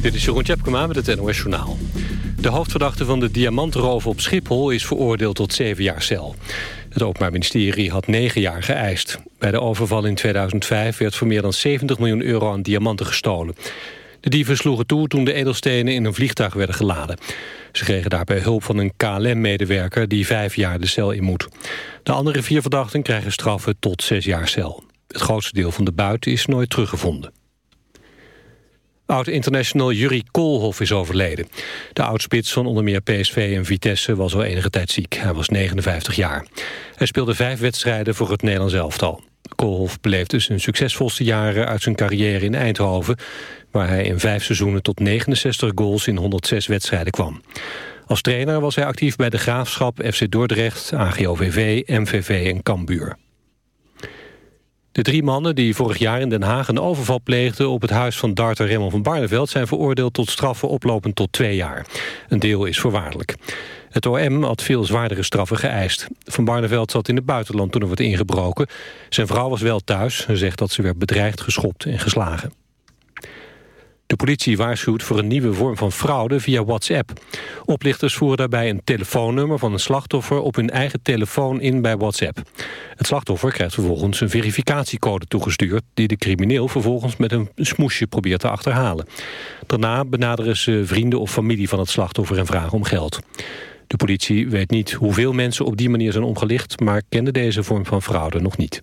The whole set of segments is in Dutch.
Dit is Jeroen Tjepkema met het NOS Journaal. De hoofdverdachte van de diamantroof op Schiphol is veroordeeld tot zeven jaar cel. Het Openbaar Ministerie had negen jaar geëist. Bij de overval in 2005 werd voor meer dan 70 miljoen euro aan diamanten gestolen. De dieven sloegen toe toen de edelstenen in een vliegtuig werden geladen. Ze kregen daarbij hulp van een KLM-medewerker die vijf jaar de cel in moet. De andere vier verdachten krijgen straffen tot zes jaar cel. Het grootste deel van de buit is nooit teruggevonden. Oud-international Juri Koolhof is overleden. De oudspits van onder meer PSV en Vitesse was al enige tijd ziek. Hij was 59 jaar. Hij speelde vijf wedstrijden voor het Nederlands elftal. Koolhof beleefde zijn succesvolste jaren uit zijn carrière in Eindhoven... waar hij in vijf seizoenen tot 69 goals in 106 wedstrijden kwam. Als trainer was hij actief bij de Graafschap, FC Dordrecht, AGOVV, MVV en Cambuur. De drie mannen die vorig jaar in Den Haag een overval pleegden... op het huis van darter Raymond van Barneveld... zijn veroordeeld tot straffen oplopend tot twee jaar. Een deel is voorwaardelijk. Het OM had veel zwaardere straffen geëist. Van Barneveld zat in het buitenland toen er werd ingebroken. Zijn vrouw was wel thuis. Ze zegt dat ze werd bedreigd, geschopt en geslagen. De politie waarschuwt voor een nieuwe vorm van fraude via WhatsApp. Oplichters voeren daarbij een telefoonnummer van een slachtoffer op hun eigen telefoon in bij WhatsApp. Het slachtoffer krijgt vervolgens een verificatiecode toegestuurd... die de crimineel vervolgens met een smoesje probeert te achterhalen. Daarna benaderen ze vrienden of familie van het slachtoffer en vragen om geld. De politie weet niet hoeveel mensen op die manier zijn omgelicht... maar kende deze vorm van fraude nog niet.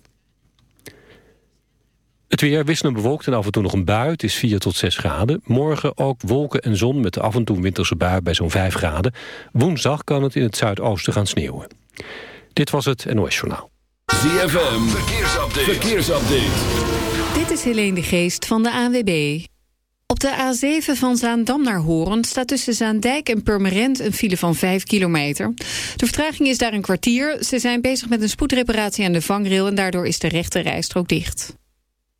Het weer wisselend bewolkt en af en toe nog een bui. Het is 4 tot 6 graden. Morgen ook wolken en zon met af en toe winterse bui bij zo'n 5 graden. Woensdag kan het in het zuidoosten gaan sneeuwen. Dit was het NOS Journaal. ZFM, verkeersupdate. verkeersupdate. Dit is Helene de Geest van de ANWB. Op de A7 van Zaandam naar Horen staat tussen Zaandijk en Purmerend een file van 5 kilometer. De vertraging is daar een kwartier. Ze zijn bezig met een spoedreparatie aan de vangrail en daardoor is de rechte rijstrook dicht.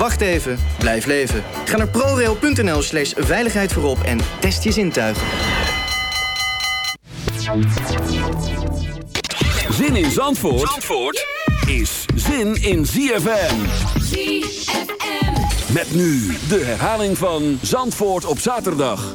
Wacht even, blijf leven. Ga naar prorail.nl slash veiligheid voorop en test je zintuigen. Zin in Zandvoort, Zandvoort is zin in ZFM. ZFM. Met nu de herhaling van Zandvoort op zaterdag.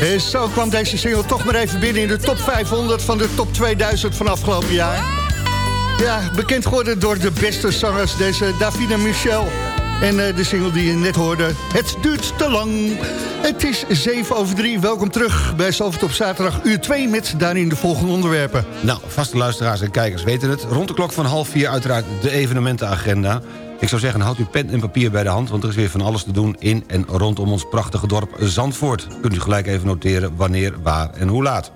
En zo kwam deze single toch maar even binnen in de top 500 van de top 2000 van afgelopen jaar. Ja, bekend geworden door de beste zangers, deze Davina Michel. En uh, de single die je net hoorde, Het duurt te lang. Het is 7 over 3. Welkom terug bij Salford op zaterdag uur 2 met daarin de volgende onderwerpen. Nou, vaste luisteraars en kijkers weten het. Rond de klok van half 4 uiteraard de evenementenagenda. Ik zou zeggen, houd uw pen en papier bij de hand... want er is weer van alles te doen in en rondom ons prachtige dorp Zandvoort. Kunt u gelijk even noteren wanneer, waar en hoe laat.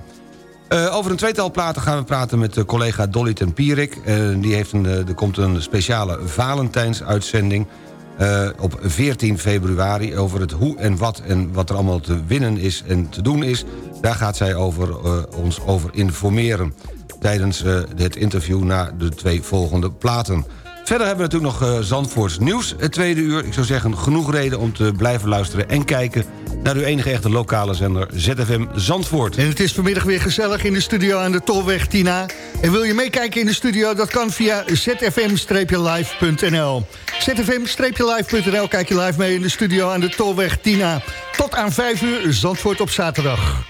Uh, over een tweetal platen gaan we praten met uh, collega Dolly ten Pierik. Uh, die heeft een, er komt een speciale Valentijnsuitzending... op 14 februari over het hoe en wat en wat er allemaal te winnen is en te doen is. Daar gaat zij over, ons over informeren tijdens het interview na de twee volgende platen. Verder hebben we natuurlijk nog uh, Zandvoorts nieuws, het tweede uur. Ik zou zeggen, genoeg reden om te blijven luisteren en kijken... naar uw enige echte lokale zender ZFM Zandvoort. En het is vanmiddag weer gezellig in de studio aan de Tolweg Tina. En wil je meekijken in de studio, dat kan via zfm-live.nl. zfm-live.nl, kijk je live mee in de studio aan de Tolweg Tina. Tot aan 5 uur, Zandvoort op zaterdag.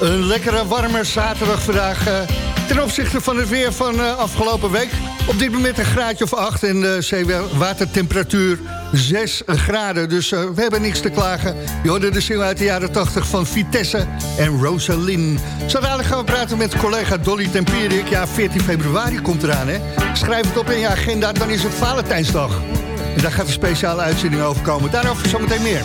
Een lekkere warme zaterdag vandaag. Uh, ten opzichte van het weer van uh, afgelopen week. Op dit moment een graadje of 8 en de zeewatertemperatuur 6 graden. Dus we hebben niks te klagen. Je hoorde de single uit de jaren 80 van Vitesse en Rosalind. Zo gaan we praten met collega Dolly Tempierik. Ja, 14 februari komt eraan, hè. Schrijf het op in je agenda, dan is het Valentijnsdag. En daar gaat een speciale uitzending over komen. Daarover zometeen meer.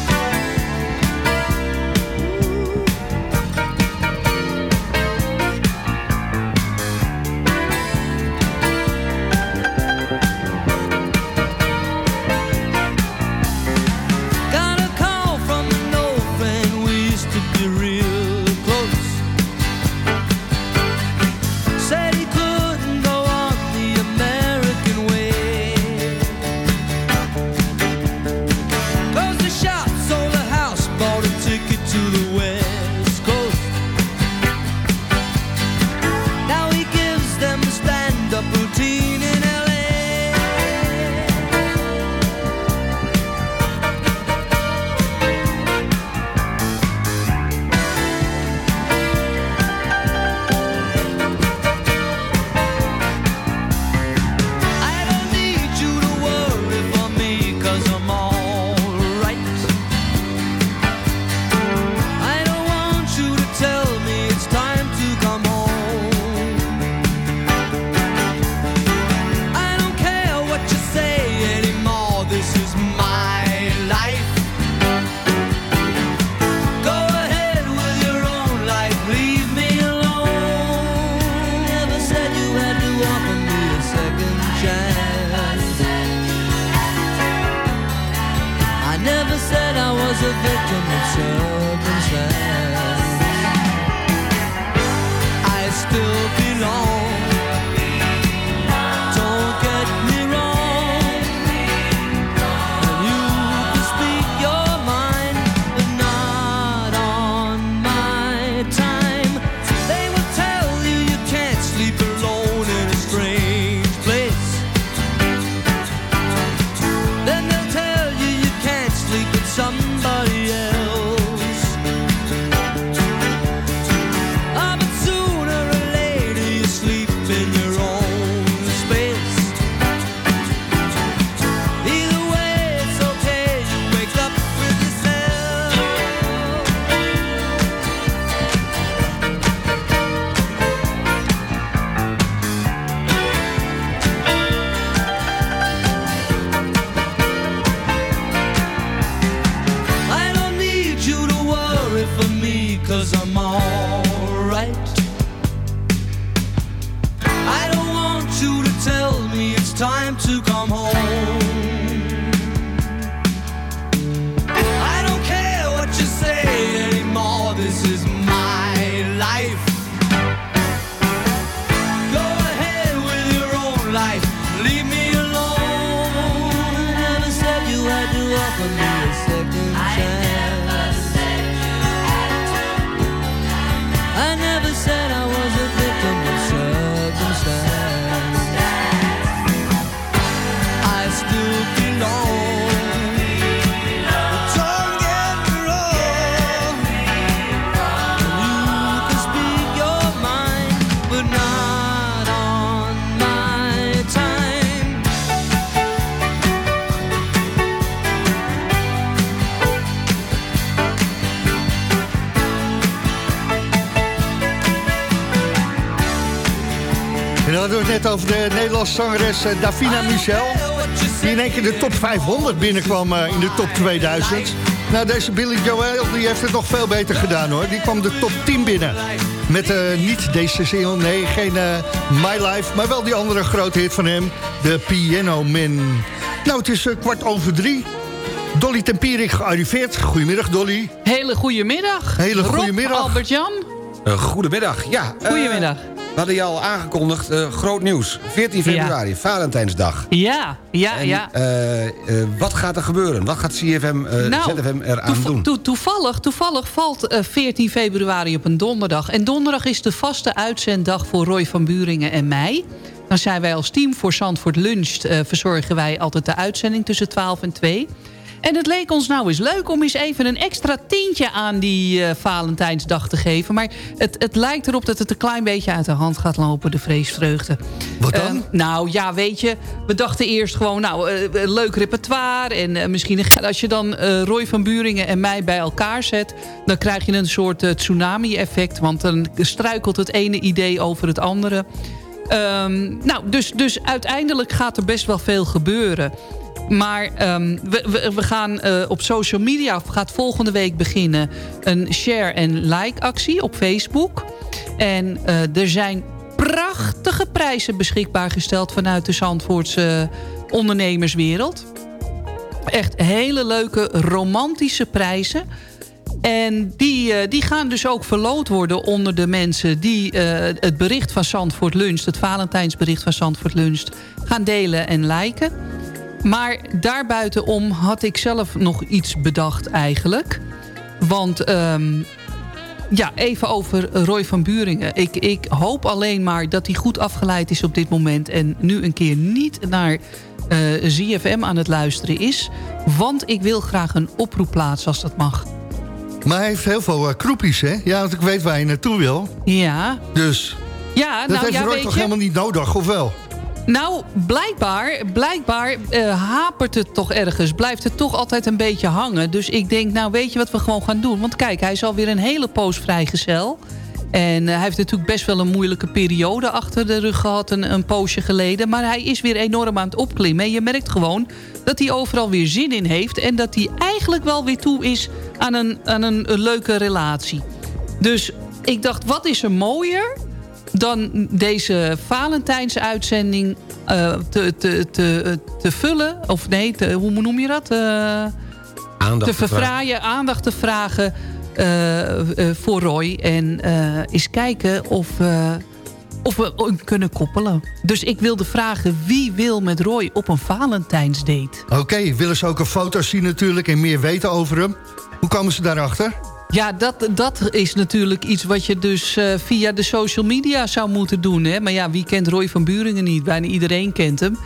Over de Nederlandse zangeres eh, Davina Michel. Die in één keer de top 500 binnenkwam eh, in de top 2000. Nou, deze Billy Joel die heeft het nog veel beter gedaan hoor. Die kwam de top 10 binnen. Met uh, niet deze single, nee, geen My Life... maar wel die andere grote hit van hem, de Piano Man. Nou, het is kwart over drie. Dolly Tempierik gearriveerd. Goedemiddag, Dolly. Hele goedemiddag. Hele goedemiddag. Albert-Jan. goedemiddag, ja. Goedemiddag. We hadden je al aangekondigd, uh, groot nieuws. 14 februari, ja. Valentijnsdag. Ja, ja, en, ja. Uh, uh, wat gaat er gebeuren? Wat gaat CFM, nou, ZFM eraan doen? To toevallig, toevallig valt 14 februari op een donderdag. En donderdag is de vaste uitzenddag voor Roy van Buringen en mij. Dan zijn wij als team voor Zandvoort Lunch... verzorgen wij altijd de uitzending tussen 12 en 2. En het leek ons nou eens leuk om eens even een extra tientje aan die uh, Valentijnsdag te geven. Maar het, het lijkt erop dat het een klein beetje uit de hand gaat lopen, de vreesvreugde. Wat dan? Uh, nou ja, weet je, we dachten eerst gewoon, nou, uh, leuk repertoire. En misschien als je dan Roy van Buringen en mij bij elkaar zet... dan krijg je een soort tsunami-effect. Want dan struikelt het ene idee over het andere... Um, nou, dus, dus uiteindelijk gaat er best wel veel gebeuren. Maar um, we, we, gaan uh, op social media, gaat volgende week beginnen... een share- en like-actie op Facebook. En uh, er zijn prachtige prijzen beschikbaar gesteld... vanuit de Zandvoortse ondernemerswereld. Echt hele leuke, romantische prijzen... En die, uh, die gaan dus ook verloot worden onder de mensen... die het bericht van Zandvoort Lunch, het Valentijnsbericht van Zandvoort Lunch... gaan delen en liken. Maar daarbuitenom had ik zelf nog iets bedacht eigenlijk. Want um, ja, even over Roy van Buringen. Ik, ik hoop alleen maar dat hij goed afgeleid is op dit moment... en nu een keer niet naar uh, ZFM aan het luisteren is. Want ik wil graag een oproep plaatsen als dat mag. Maar hij heeft heel veel uh, kroepies, hè? Ja, want ik weet waar je naartoe wil. Ja. Dus ja, dat nou, heeft ja, Roy toch je? helemaal niet nodig, of wel? Nou, blijkbaar, blijkbaar uh, hapert het toch ergens. Blijft het toch altijd een beetje hangen. Dus ik denk, nou weet je wat we gewoon gaan doen? Want kijk, hij is alweer een hele poos vrijgezel. En uh, hij heeft natuurlijk best wel een moeilijke periode achter de rug gehad... Een, een poosje geleden. Maar hij is weer enorm aan het opklimmen. En je merkt gewoon dat hij overal weer zin in heeft... en dat hij eigenlijk wel weer toe is aan een, een, een leuke relatie. Dus ik dacht, wat is er mooier dan deze Valentijnsuitzending uh, te, te, te, te vullen... of nee, te, hoe noem je dat? Uh, aandacht te verfraaien, aandacht te vragen... Uh, voor Roy. En eens kijken of, of we kunnen koppelen. Dus ik wilde vragen wie wil met Roy op een Valentijnsdate? Oké, okay, willen ze ook een foto zien natuurlijk en meer weten over hem? Hoe komen ze daarachter? Ja, dat, dat is natuurlijk iets wat je dus uh, via de social media zou moeten doen. Hè? Maar ja, wie kent Roy van Buringen niet? Bijna iedereen kent hem.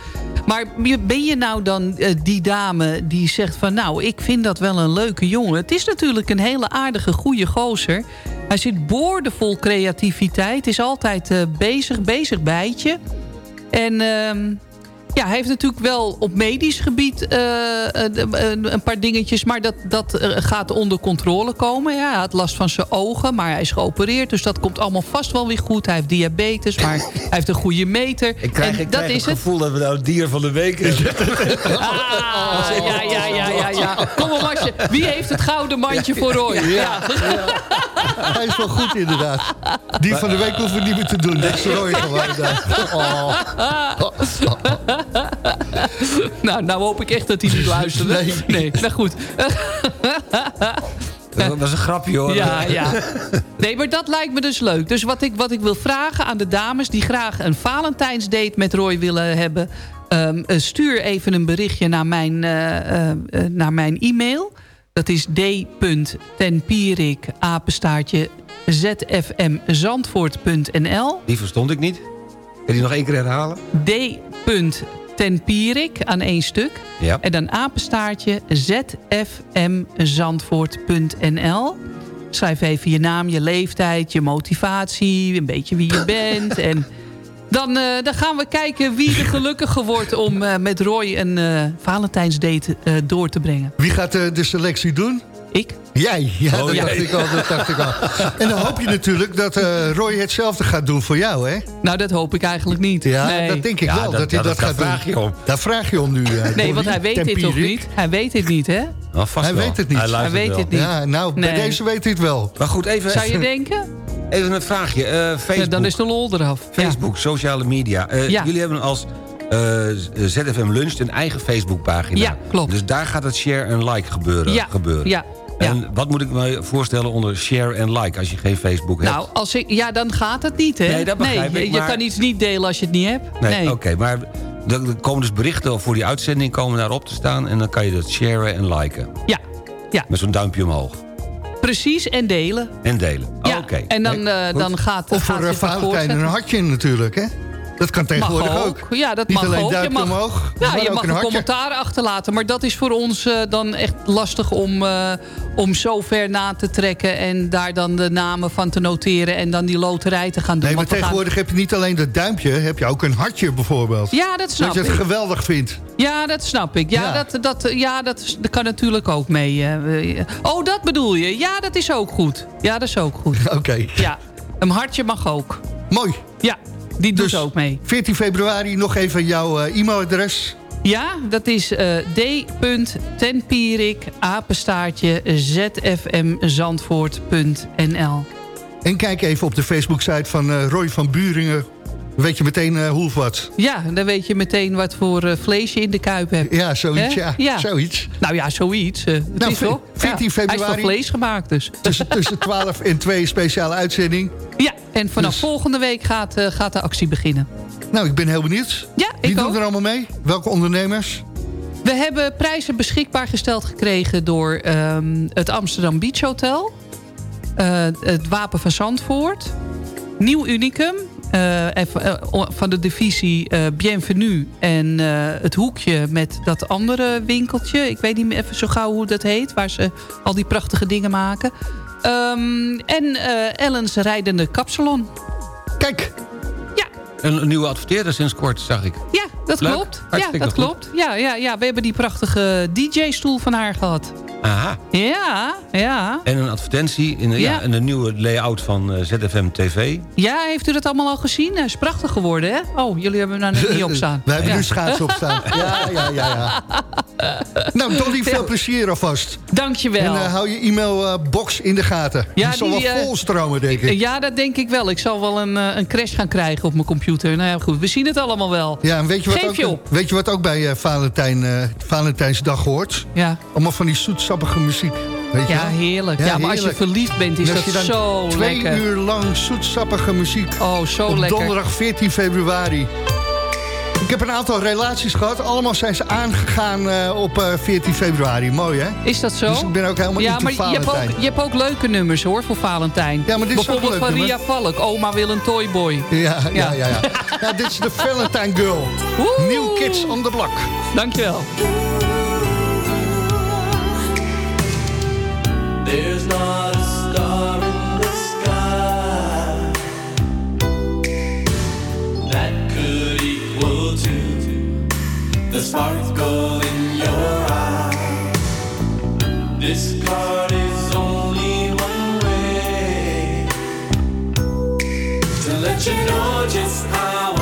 Maar ben je nou dan uh, die dame die zegt van... nou, ik vind dat wel een leuke jongen. Het is natuurlijk een hele aardige, goede gozer. Hij zit boordevol creativiteit. Is altijd uh, bezig, bezig bijtje. En... Ja, hij heeft natuurlijk wel op medisch gebied uh, een, een, paar dingetjes... maar dat, dat gaat onder controle komen. Ja, hij had last van zijn ogen, maar hij is geopereerd... dus dat komt allemaal vast wel weer goed. Hij heeft diabetes, maar hij heeft een goede meter. Ik krijg, en ik dat krijg is het gevoel dat we nou het dier van de week hebben. ah, ja, ja, ja, ja, ja. Kom op, Marsje. Wie heeft het gouden mandje voor Roy? Ja. ja. Hij is wel goed, inderdaad. Die van de week hoeven we niet meer te doen. Dat is Roy gewoon. Oh. nou, nou hoop ik echt dat hij niet luistert. Nee. nee, nou goed. Dat was een grapje hoor. Ja, ja. Nee, maar dat lijkt me dus leuk. Dus wat ik, wat ik wil vragen aan de dames... die graag een Valentijnsdate met Roy willen hebben... Um, stuur even een berichtje naar mijn, uh, uh, naar mijn e-mail. Dat is d.tenpierik, apenstaartje, zfmzandvoort.nl. Die verstond ik niet. Kun je die nog één keer herhalen? D. Tenpierik aan één stuk. Ja. En dan apenstaartje zfmzandvoort.nl. Schrijf even je naam, je leeftijd, je motivatie, een beetje wie je bent. en dan, uh, dan gaan we kijken wie de gelukkige wordt om uh, met Roy een uh, Valentijnsdate door te brengen. Wie gaat de selectie doen? Ik. Jij, ja, Oh, dat, jij. Dacht ik al, dat dacht ik al. En dan hoop je natuurlijk dat uh, Roy hetzelfde gaat doen voor jou, hè? Nou, dat hoop ik eigenlijk niet. Ja, nee. dat denk ik Ja, wel, dat- dat, hij dat, dat- gaat daar vraag doen. je om. Daar vraag je om nu. uh, Nee, want hij weet dit toch niet? Hij weet dit niet, hè? Nou, vast Hij wel. weet het niet. Hij, weet wel. het niet. Ja, nou, bij deze weet hij het wel. Maar goed, even, Zou je denken? even een vraagje. Eh, Facebook, Ja, dan is de lol eraf. Ja. Facebook sociale media. Eh, Ja. Jullie hebben als eh, ZFM Lunch een eigen Facebookpagina. Ja, klopt. Dus daar gaat het share en like gebeuren. Ja, gebeuren. ja, ja. En wat moet ik me voorstellen onder share en like als je geen Facebook hebt? Nou, als ik, ja, dan gaat het niet, hè? Nee, dat begrijp je, ik, je maar- kan iets niet delen als je het niet hebt. nee, Nee, oké. maar er komen dus berichten voor die uitzending komen daarop te staan... en dan kan je dat sharen en liken. Ja, ja, Met zo'n duimpje omhoog. precies. En delen. En delen. Ja, Oké. en dan, Nee, eh, dan gaat Of voor Valentijn een hartje natuurlijk, hè? Dat kan tegenwoordig mag ook. Ja, dat Niet mag alleen ook. duimpje je mag, omhoog, ja, je ook mag een commentaar achterlaten. Maar dat is voor ons eh, dan echt lastig om, eh, om zo ver na te trekken... en daar dan de namen van te noteren en dan die loterij te gaan doen. Nee, maar gaan- tegenwoordig heb je niet alleen dat duimpje, heb je ook een hartje bijvoorbeeld. Ja, dat snap Dat je het ik. geweldig vindt. Ja, dat snap ik. Ja, Ja. Dat, dat, ja dat, kan natuurlijk ook mee. eh. Oh, dat bedoel je? Ja, dat is ook goed. Ja, dat is ook goed. Oké. Ja, een hartje mag ook. Mooi. Ja, die doet Dus ook mee. 14 februari nog even jouw eh, e-mailadres. Ja, dat is eh d.tenpierik, apenstaartje, zfmzandvoort.nl. En kijk even op de Facebook-site van eh, Roy van Buringen. Dan weet je meteen eh, hoe of wat. Ja, dan weet je meteen wat voor eh, vlees je in de kuip hebt. Ja, zoiets, ja. Zoiets. Nou ja, zoiets. het Nou, is toch? 14 Ja, Hij is februari. van vlees gemaakt dus. Tussen, tussen 12 en 2 speciale uitzending. Ja, en vanaf Dus- volgende week gaat, gaat de actie beginnen. Nou, ik ben heel benieuwd. Ja, Wie ik doet ook. er allemaal mee? Welke ondernemers? We hebben prijzen beschikbaar gesteld gekregen door ehm, het Amsterdam Beach Hotel. het Wapen van Zandvoort. Nieuw Unicum. Eh, even, eh, van de divisie eh, Bienvenue. En eh, het hoekje met dat andere winkeltje. Ik weet niet meer even zo gauw hoe dat heet. Waar ze al die prachtige dingen maken. Ehm, en eh Ellens Rijdende Kapsalon. Kijk. Ja, Een, een nieuwe adverteerder sinds kort, zag ik. ja dat Leuk. klopt. Ja, dat goed. klopt. Ja, ja, ja, we hebben die prachtige DJ-stoel van haar gehad. Aha. Ja, ja. En een advertentie in de, ja. Ja. in de nieuwe layout van eh, ZFM TV. Ja, heeft u dat allemaal al gezien? Hij is prachtig geworden, hè? Oh, jullie hebben hem nou niet op staan. Wij hebben Ja. nu schaatsen op staan. Ja, ja, ja, ja. Nou, Dolly, veel plezier alvast. Dankjewel. En eh, hou je e-mailbox in de gaten. Ja, die zal die, wel eh, vol stromen, denk ik. Ja, dat denk ik wel. Ik zal wel een, eh, een crash gaan krijgen op mijn computer. Nou ja, goed. We zien het allemaal wel. Ja, en weet je wat, Geef ook, je op. weet je wat ook bij eh, Valentijn, eh, Valentijnsdag hoort? Ja. Allemaal van die zoetsappige muziek. Weet je Ja, heerlijk. Ja, maar als je verliefd bent, is dat zo twee lekker. uur lang zoetsappige muziek. Oh, zo op lekker. donderdag 14 februari. Ik heb een aantal relaties gehad. Allemaal zijn ze aangegaan eh, op eh, 14 februari. Mooi, hè? Is dat zo? Dus ik ben ook helemaal ja, maar je hebt, Valentijn. ook, je hebt ook leuke nummers hoor voor Valentijn. Ja, maar dit Bijvoorbeeld van Ria Valk. Oma wil een toyboy. Ja, ja, Ja. ja. ja. ja dit is de Valentine Girl. New Kids on the Block. Dankjewel. Let you know just how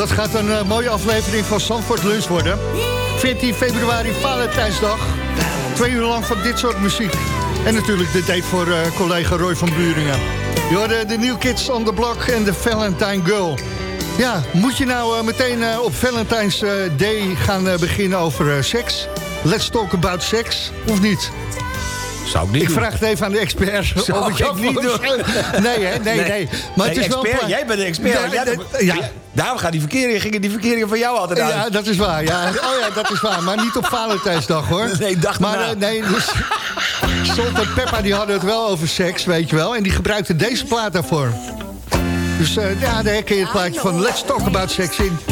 Dat gaat een eh, mooie aflevering van Zandvoort Lunch worden. 14 februari, Valentijnsdag. Twee uur lang van dit soort muziek. En natuurlijk de date voor eh, collega Roy van Buringen. Je hoorde de New Kids on the Block en de Valentine Girl. Ja, moet je nou eh, meteen op Valentine's Day gaan beginnen over seks? Let's talk about sex, of niet? Zou ik niet Ik doen. vraag het even aan de expert. Zou of ik niet doen? Nee, hè? Nee, nee. Maar het is expert, jij bent de expert. Ja. Daarom gaan die verkeringen, gingen die verkeringen van jou altijd aan. Ja, dat is waar. Ja. Oh ja, dat is waar. Maar niet op Valentijnsdag, hoor. Nee, dag Maar daarna. eh, nee, dus... Salt en Peppa die hadden het wel over seks, weet je wel. En die gebruikten deze plaat daarvoor. Dus eh, ja, daar herken je het plaatje van Let's Talk About Sex in.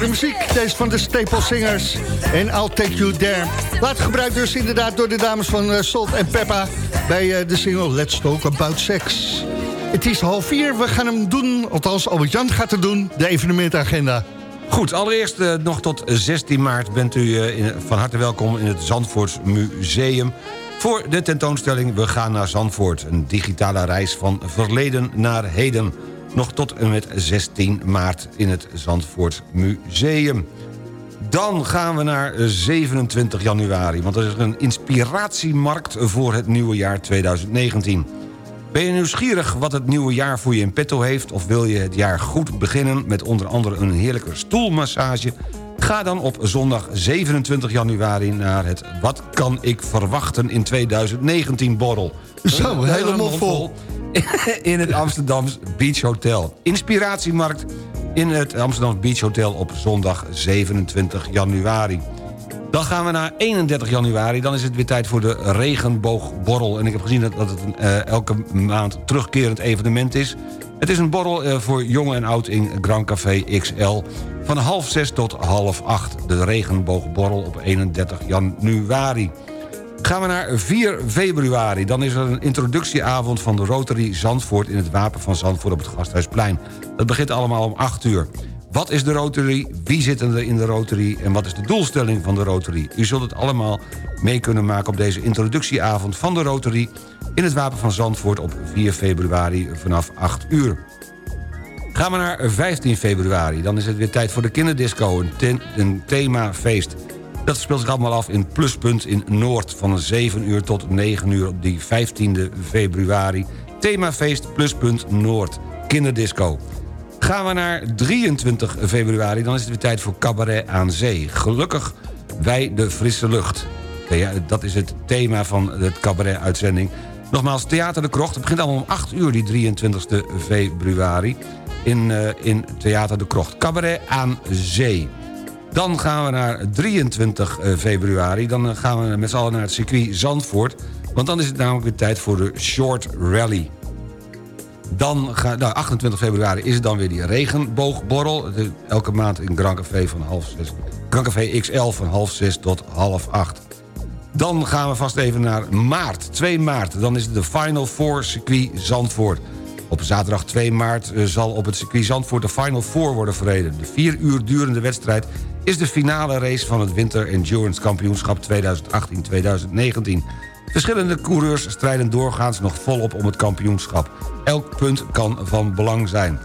Muziek. Deze van de Staple Singers. En I'll Take You There. Laat gebruikt dus inderdaad door de dames van eh, Salt en Peppa... bij eh, de single Let's Talk About Sex. Het is half vier. We gaan hem doen. Althans, Albert-Jan gaat het doen. De evenementagenda. Goed, allereerst eh, nog tot 16 maart bent u van harte welkom in het Zandvoorts Museum... voor de tentoonstelling We gaan naar Zandvoort. Een digitale reis van verleden naar heden. Nog tot en met 16 maart in het Zandvoort Museum. Dan gaan we naar 27 januari, want er is een inspiratiemarkt voor het nieuwe jaar 2019. Ben je nieuwsgierig wat het nieuwe jaar voor je in petto heeft... of wil je het jaar goed beginnen met onder andere een heerlijke stoelmassage... ga dan op zondag 27 januari naar het Wat kan ik verwachten in 2019 borrel. Zo, een hele mond vol. In het Amsterdams Beach Hotel. Inspiratiemarkt in het Amsterdams Beach Hotel op zondag 27 januari. Dan gaan we naar 31 januari. Dan is het weer tijd voor de regenboogborrel. En ik heb gezien dat, dat het een, eh, elke maand terugkerend evenement is. Het is een borrel eh, voor jong en oud in Grand Café XL. Van half zes tot half acht. De regenboogborrel op 31 januari. Gaan we naar 4 februari. Dan is er een introductieavond van de Rotary Zandvoort... in het Wapen van Zandvoort op het Gasthuisplein. Dat begint allemaal om 8 uur. Wat is de Rotary? Wie zitten er in de Rotary? En wat is de doelstelling van de Rotary? U zult het allemaal mee kunnen maken op deze introductieavond van de Rotary... in het Wapen van Zandvoort op 4 februari vanaf 8 uur. Gaan we naar 15 februari. Dan is het weer tijd voor de kinderdisco, een, themafeest. Dat speelt zich allemaal af in Pluspunt in Noord... van 7 uur tot 9 uur op die 15 februari. Themafeest Pluspunt Noord, kinderdisco. Gaan we naar 23 februari, dan is het weer tijd voor Cabaret aan Zee. Gelukkig wij de frisse lucht. Ja, dat is het thema van het cabaret-uitzending. Nogmaals, Theater de Krocht. Het begint allemaal om 8 uur, die 23 februari... in, eh, in Theater de Krocht. Cabaret aan Zee. Dan gaan we naar 23 februari. Dan eh, gaan we met z'n allen naar het circuit Zandvoort. Want dan is het namelijk weer tijd voor de Short Rally. Dan ga, nou, 28 februari is het dan weer die regenboogborrel. Elke maand in Grand Café van half zes. Grand Café XL van half zes tot half acht. Dan gaan we vast even naar maart, 2 maart. Dan is het de Final Four circuit Zandvoort. Op zaterdag 2 maart eh, zal op het circuit Zandvoort de Final Four worden verreden. De vier uur durende wedstrijd is de finale race van het Winter Endurance Kampioenschap 2018-2019. Verschillende coureurs strijden doorgaans nog volop om het kampioenschap. Elk punt kan van belang zijn.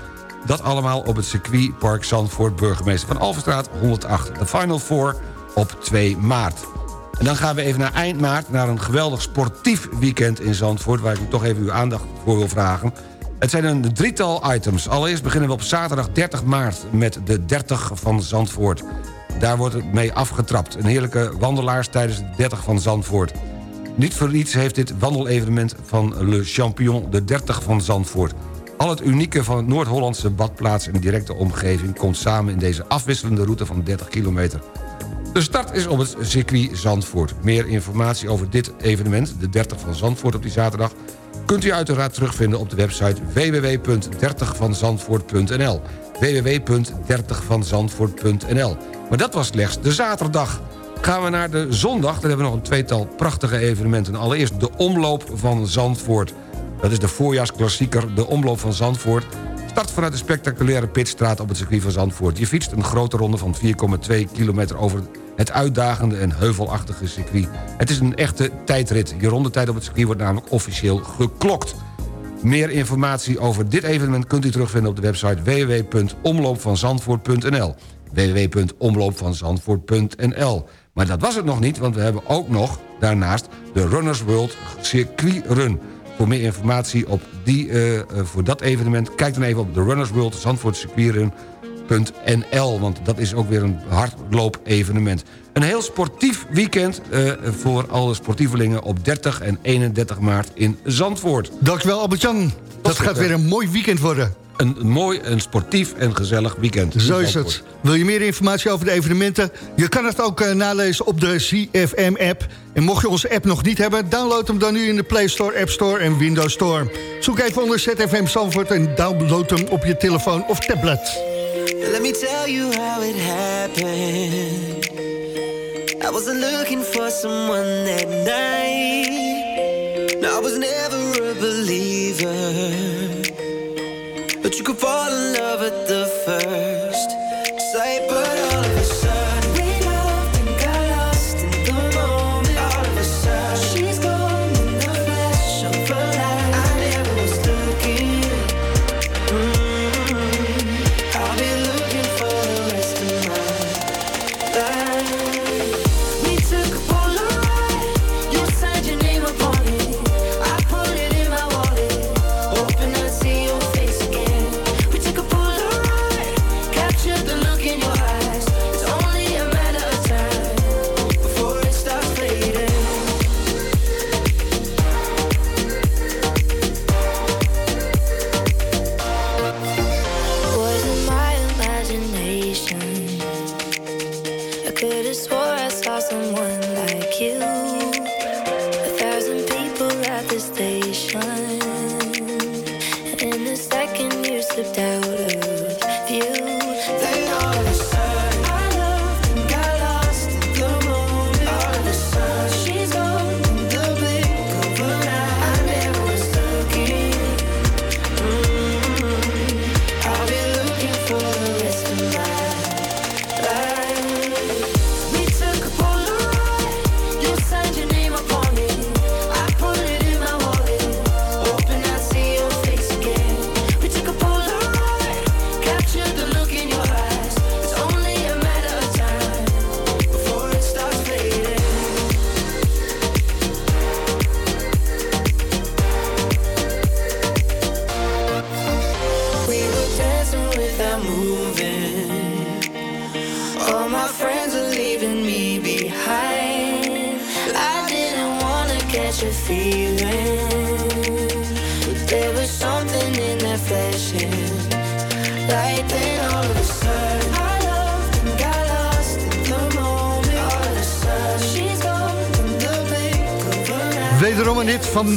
Dat allemaal op het circuitpark Zandvoort, burgemeester van Alverstraat 108. De Final Four op 2 maart. En dan gaan we even naar eind maart, naar een geweldig sportief weekend in Zandvoort... waar ik u toch even uw aandacht voor wil vragen. Het zijn een drietal items. Allereerst beginnen we op zaterdag 30 maart met de 30 van Zandvoort. Daar wordt het mee afgetrapt. Een heerlijke wandelaars tijdens de 30 van Zandvoort. Niet voor niets heeft dit wandelevenement van Le Champion de 30 van Zandvoort. Al het unieke van het Noord-Hollandse badplaats en directe omgeving... komt samen in deze afwisselende route van 30 kilometer. De start is op het circuit Zandvoort. Meer informatie over dit evenement, de 30 van Zandvoort op die zaterdag... kunt u uiteraard terugvinden op de website www.30vanzandvoort.nl www.30vanzandvoort.nl Maar dat was slechts de zaterdag. Gaan we naar de zondag, dan hebben we nog een tweetal prachtige evenementen. Allereerst de Omloop van Zandvoort. Dat is de voorjaarsklassieker, de Omloop van Zandvoort... Start vanuit de spectaculaire Pitstraat op het circuit van Zandvoort. Je fietst een grote ronde van 4,2 kilometer over het uitdagende en heuvelachtige circuit. Het is een echte tijdrit. Je rondetijd op het circuit wordt namelijk officieel geklokt. Meer informatie over dit evenement kunt u terugvinden op de website www.omloopvanzandvoort.nl www.omloopvanzandvoort.nl Maar dat was het nog niet, want we hebben ook nog daarnaast de Runners World Circuit Run. Voor meer informatie op die, eh, eh, voor dat evenement... kijk dan even op de Runners World Zandvoort Want dat is ook weer een hardloop-evenement. Een heel sportief weekend eh, voor alle sportievelingen... op 30 en 31 maart in Zandvoort. Dankjewel Albert-Jan. Dat gaat weer een mooi weekend worden. Een, een mooi, een sportief en gezellig weekend. Zo is het. Wil je meer informatie over de evenementen? Je kan het ook eh, nalezen op de CFM-app. En mocht je onze app nog niet hebben... download hem dan nu in de Play Store, App Store en Windows Store. Zoek even onder ZFM Zandvoort en download hem op je telefoon of tablet. Let me tell you how it happened. I wasn't looking for someone that night. No, I was never a believer. But you could fall in love at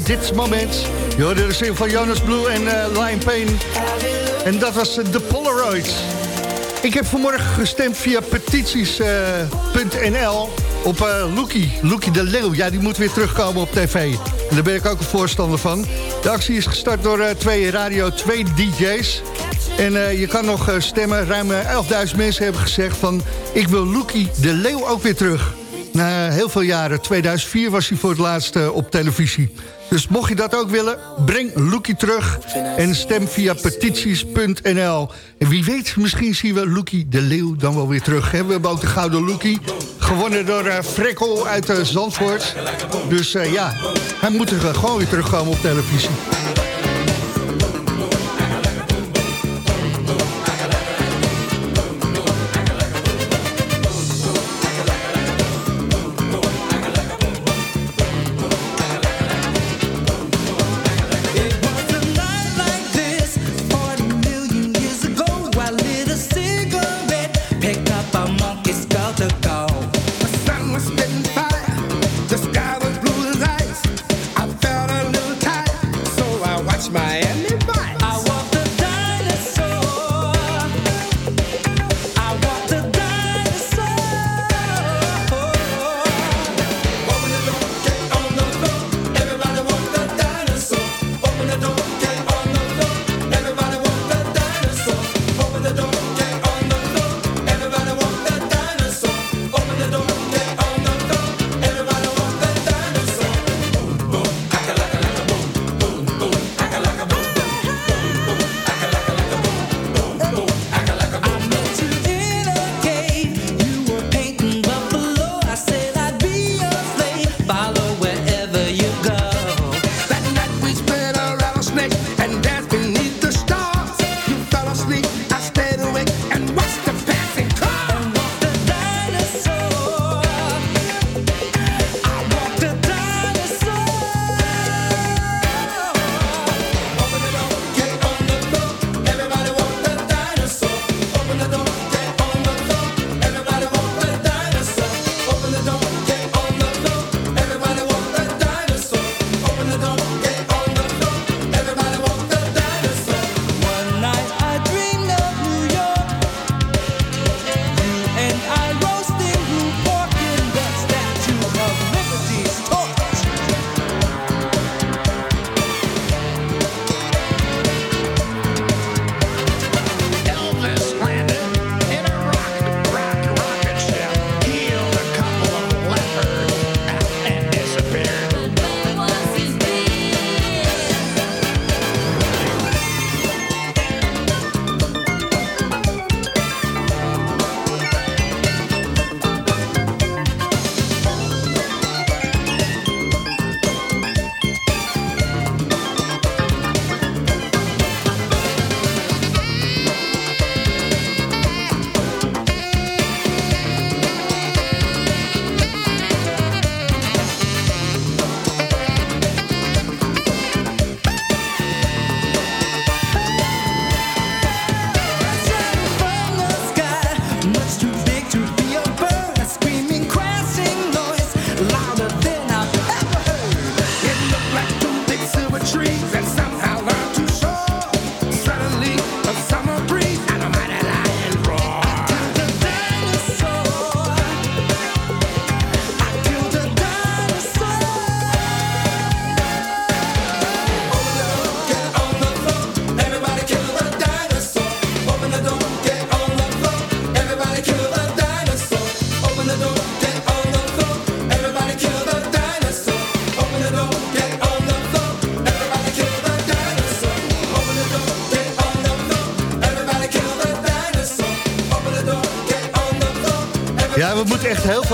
dit moment. Je hoorde de zin van Jonas Blue en eh, uh, Lion Payne. En dat was eh, de Polaroids. Ik heb vanmorgen gestemd via petities.nl eh, op uh, Loekie. Loekie de Leeuw. Ja, die moet weer terugkomen op tv. En daar ben ik ook een voorstander van. De actie is gestart door twee radio, twee DJ's. En je kan nog stemmen. Ruim 11.000 mensen hebben gezegd van... ik wil Loekie de Leeuw ook weer terug. Na heel veel jaren, 2004 was hij voor het laatst op televisie. Dus mocht je dat ook willen, breng Loekie terug en stem via petities.nl. En wie weet, misschien zien we Loekie de Leeuw dan wel weer terug. We hebben ook de Gouden Loekie, gewonnen door eh, Frekkel uit eh, Zandvoort. Dus eh, ja, hij moet er gewoon weer terugkomen op televisie.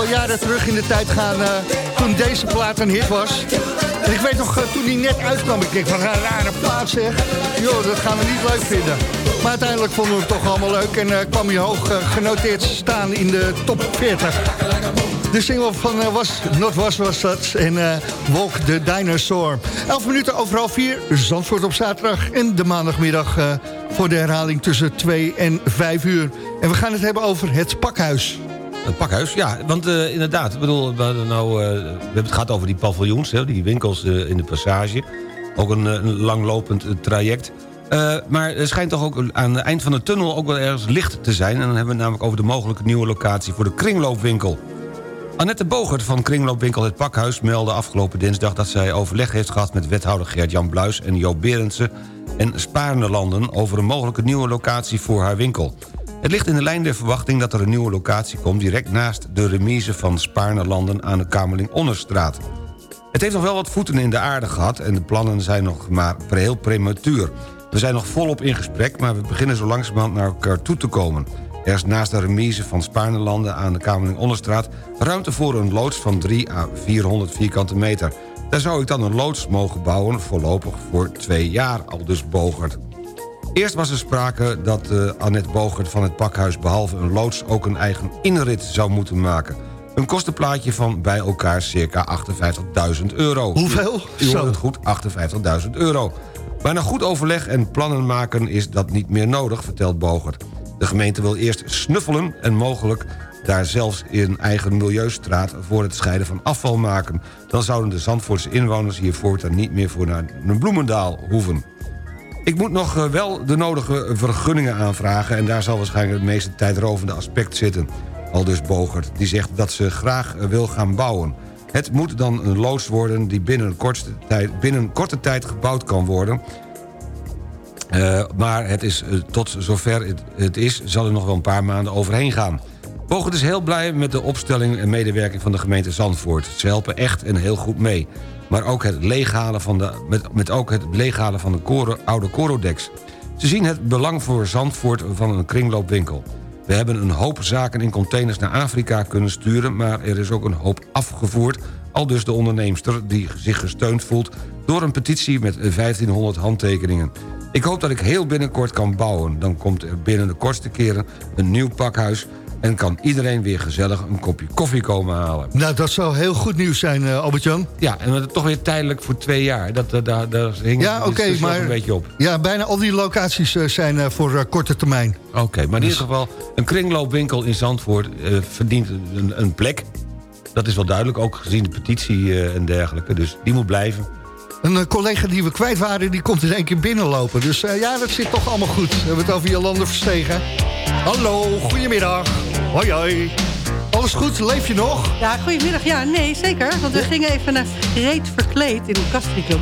jaren terug in de tijd gaan eh, toen deze plaat een hit was. En ik weet nog, eh, toen die net uitkwam, ik denk van een rare plaat zeg. Joh, dat gaan we niet leuk vinden. Maar uiteindelijk vonden we het toch allemaal leuk en eh, kwam hij hoog genoteerd staan in de top 40. De single van was, Not Was was dat en Walk the Dinosaur. 11 minuten over half 4, Zandvoort op zaterdag en de maandagmiddag voor de herhaling tussen 2 en 5 uur. En we gaan het hebben over het pakhuis. Het pakhuis, ja, want eh, inderdaad, ik bedoel, we, nou, eh, we hebben het gehad over die paviljoens, hè, die winkels eh, in de passage. Ook een, langlopend traject. Maar er schijnt toch ook aan het eind van de tunnel ook wel ergens licht te zijn. En dan hebben we het namelijk over de mogelijke nieuwe locatie voor de kringloopwinkel. Annette Bogert van kringloopwinkel Het Pakhuis meldde afgelopen dinsdag... dat zij overleg heeft gehad met wethouder Gert-Jan Bluis en Joop Berendsen... en Spaarne Landen over een mogelijke nieuwe locatie voor haar winkel. Het ligt in de lijn der verwachting dat er een nieuwe locatie komt... direct naast de remise van Spaarne Landen aan de Kamerling-Onnerstraat. Het heeft nog wel wat voeten in de aarde gehad... en de plannen zijn nog maar heel prematuur. We zijn nog volop in gesprek, maar we beginnen zo langzamerhand naar elkaar toe te komen. Er is naast de remise van Spaarnelanden aan de Kamerling-Onderstraat... ruimte voor een loods van 3 à 400 vierkante meter. Daar zou ik dan een loods mogen bouwen, voorlopig voor twee jaar, al dus Bogert. Eerst was er sprake dat uh, Annette Bogert van het pakhuis... behalve een loods ook een eigen inrit zou moeten maken. Een kostenplaatje van bij elkaar circa 58.000 euro. Hoeveel? U hoort het goed, 58.000 euro. Maar na goed overleg en plannen maken is dat niet meer nodig, vertelt Bogert. De gemeente wil eerst snuffelen en mogelijk daar zelfs in eigen milieustraat... voor het scheiden van afval maken. Dan zouden de Zandvoortse inwoners hier voortaan niet meer voor naar een Bloemendaal hoeven. Ik moet nog eh, wel de nodige vergunningen aanvragen... en daar zal waarschijnlijk het meeste tijdrovende aspect zitten. Al dus Bogert, die zegt dat ze graag eh, wil gaan bouwen. Het moet dan een loods worden die binnen, kortste tijd, binnen korte tijd gebouwd kan worden... Uh, maar het is, tot zover het, het, is, zal er nog wel een paar maanden overheen gaan. Bogert is heel blij met de opstelling en medewerking van de gemeente Zandvoort. Ze helpen echt en heel goed mee. Maar ook het leeghalen van de, met, met ook het leeghalen van de oude Corodex. Ze zien het belang voor Zandvoort van een kringloopwinkel. We hebben een hoop zaken in containers naar Afrika kunnen sturen... maar er is ook een hoop afgevoerd... al dus de onderneemster die zich gesteund voelt... door een petitie met 1500 handtekeningen. Ik hoop dat ik heel binnenkort kan bouwen. Dan komt er binnen de kortste keren een nieuw pakhuis... en kan iedereen weer gezellig een kopje koffie komen halen. Nou, dat zou heel goed nieuws zijn, uh, Albert-Jan. Ja, en dat toch weer tijdelijk voor twee jaar. Dat, dat, daar, daar hing ja, dus maar een beetje op. Ja, bijna al die locaties uh, zijn voor korte termijn. Oké, maar in ieder geval... een kringloopwinkel in Zandvoort verdient een, een, plek. Dat is wel duidelijk, ook gezien de petitie en dergelijke. Dus die moet blijven. Een collega die we kwijt waren, die komt in één keer binnenlopen. Dus ja, dat zit toch allemaal goed. We hebben het over Jolande Verstegen. Hallo, goedemiddag. Hoi, hoi. Alles goed? Leef je nog? Ja, goedemiddag. Ja, nee, zeker. Want we gingen even naar Reet Verkleed in Castricum.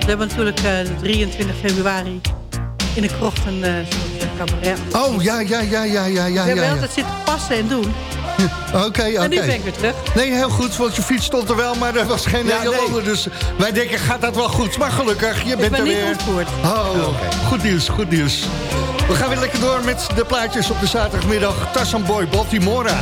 We hebben natuurlijk uh, de 23 februari in de krocht een cabaret. Oh, ja, ja, ja, ja, ja, ja. We hebben ja, altijd zitten passen en doen. Oké, oké. Okay, en nu ben ik weer terug. Nee, heel goed, want je fiets stond er wel, maar er was geen ja, Nederlander. Nee. Dus wij denken, gaat dat wel goed? Maar gelukkig, je ik bent ben er niet weer. ontvoerd. Oh, okay. goed nieuws, goed nieuws. We gaan weer lekker door met de plaatjes op de zaterdagmiddag. Tassan Boy, Baltimora.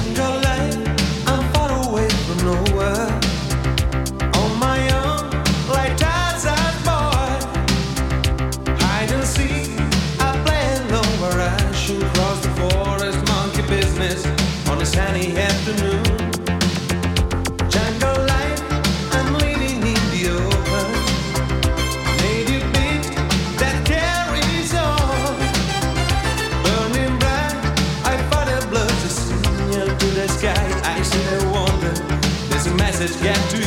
Get to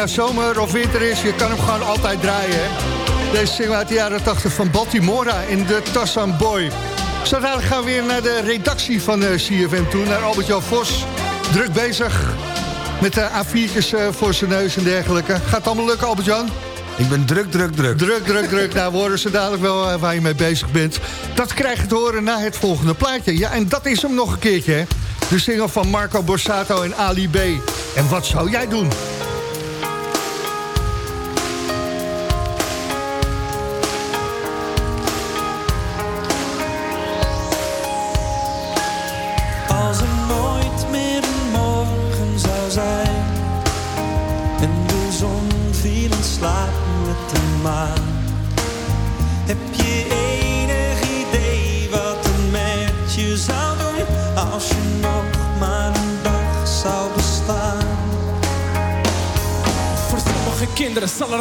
nou zomer of winter is, je kan hem gewoon altijd draaien. Hè? Deze single uit de jaren 80 van Baltimora in de Tassan Boy. Zo dadelijk gaan we weer naar de redactie van eh, CFM toe, naar Albert-Jan Vos. Druk bezig met de A4'tjes eh, voor zijn neus en dergelijke. Gaat het allemaal lukken, Albert-Jan? Ik ben druk, druk, druk. Druk, druk, druk. Nou, we horen ze dadelijk wel eh, waar je mee bezig bent. Dat krijg je te horen na het volgende plaatje. Ja, en dat is hem nog een keertje, hè. De single van Marco Borsato en Ali B. En wat zou jij doen?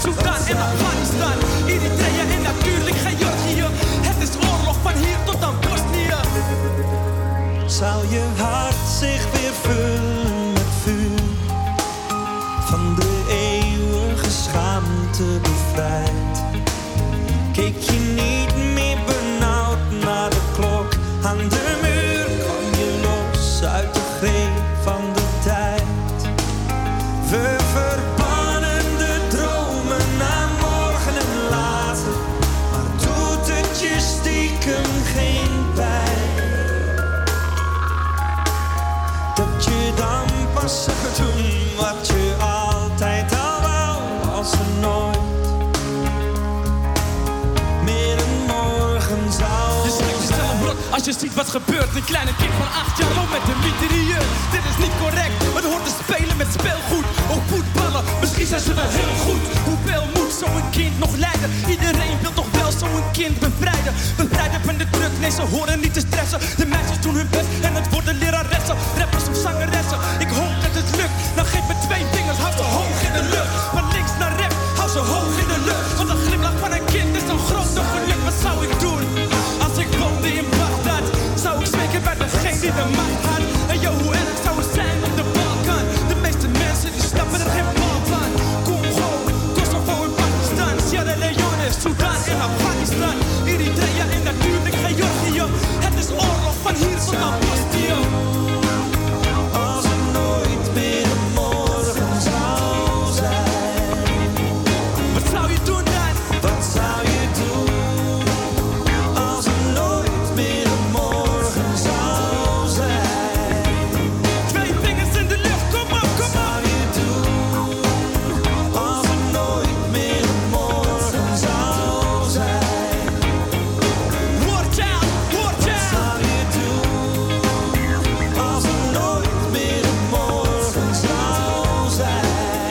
祝大家。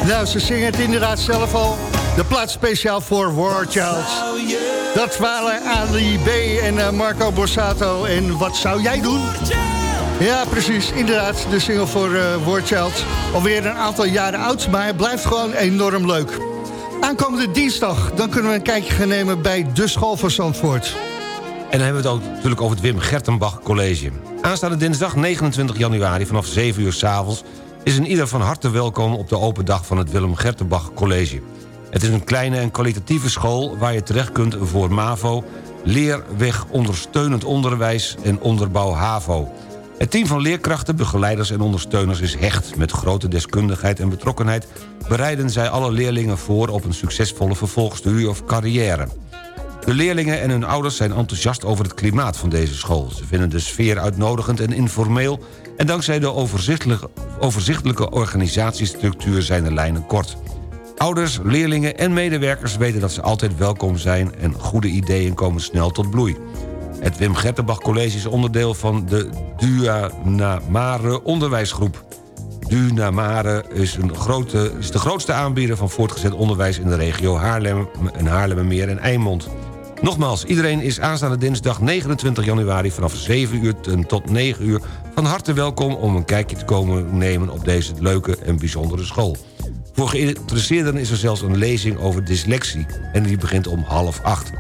Nou, ze zingen het inderdaad zelf al. De plaats speciaal voor War Child. Dat waren Ali B en eh, Marco Borsato. En wat zou jij doen? Ja, precies. Inderdaad, de single voor eh War Child. Alweer een aantal jaren oud, maar hij blijft gewoon enorm leuk. Aankomende dinsdag, dan kunnen we een kijkje gaan nemen bij de school van Zandvoort. En dan hebben we het ook natuurlijk over het Wim Gertenbach College. Aanstaande dinsdag 29 januari vanaf 7 uur s'avonds... is een ieder van harte welkom op de open dag van het Willem Gertenbach College. Het is een kleine en kwalitatieve school waar je terecht kunt voor MAVO... leerweg ondersteunend onderwijs en onderbouw HAVO. Het team van leerkrachten, begeleiders en ondersteuners is hecht. Met grote deskundigheid en betrokkenheid bereiden zij alle leerlingen voor... op een succesvolle vervolgstudie of carrière. De leerlingen en hun ouders zijn enthousiast over het klimaat van deze school. Ze vinden de sfeer uitnodigend en informeel... en dankzij de overzichtelijke, overzichtelijke organisatiestructuur zijn de lijnen kort. Ouders, leerlingen en medewerkers weten dat ze altijd welkom zijn... en goede ideeën komen snel tot bloei. Het Wim Gertenbach College is onderdeel van de Duanamare onderwijsgroep. Dunamare is, is de grootste aanbieder van voortgezet onderwijs... in de regio Haarlem en Haarlemmermeer en Eimond. Nogmaals, iedereen is aanstaande dinsdag 29 januari... vanaf 7 uur tot 9 uur van harte welkom... om een kijkje te komen nemen op deze leuke en bijzondere school. Voor geïnteresseerden is er zelfs een lezing over dyslexie... en die begint om half acht.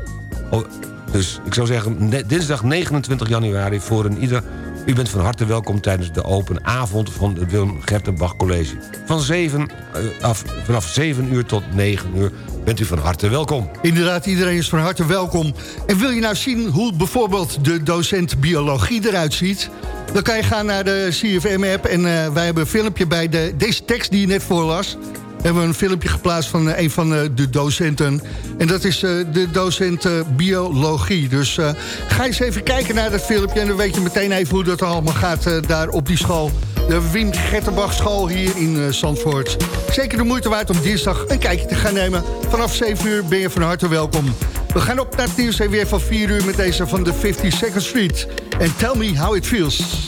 Oh, dus ik zou zeggen, dinsdag 29 januari voor een ieder... U bent van harte welkom tijdens de open avond van het Willem Gertenbach College. Van 7, eh, af, vanaf 7 uur tot 9 uur bent u van harte welkom. Inderdaad, iedereen is van harte welkom. En wil je nou zien hoe bijvoorbeeld de docent biologie eruit ziet... dan kan je gaan naar de CFM-app en eh, wij hebben een filmpje bij de, deze tekst die je net voorlas... hebben we een filmpje geplaatst van eh, een van eh, de docenten. En dat is de docent biologie. Dus ga eens even kijken naar dat filmpje... en dan weet je meteen even hoe dat allemaal gaat daar op die school. De Wim Gettenbach school hier in Zandvoort. Zeker de moeite waard om dinsdag een kijkje te gaan nemen. Vanaf 7 uur ben je van harte welkom. We gaan op naar het nieuws weer van 4 uur met deze van de 52nd Street. En tell me how it feels.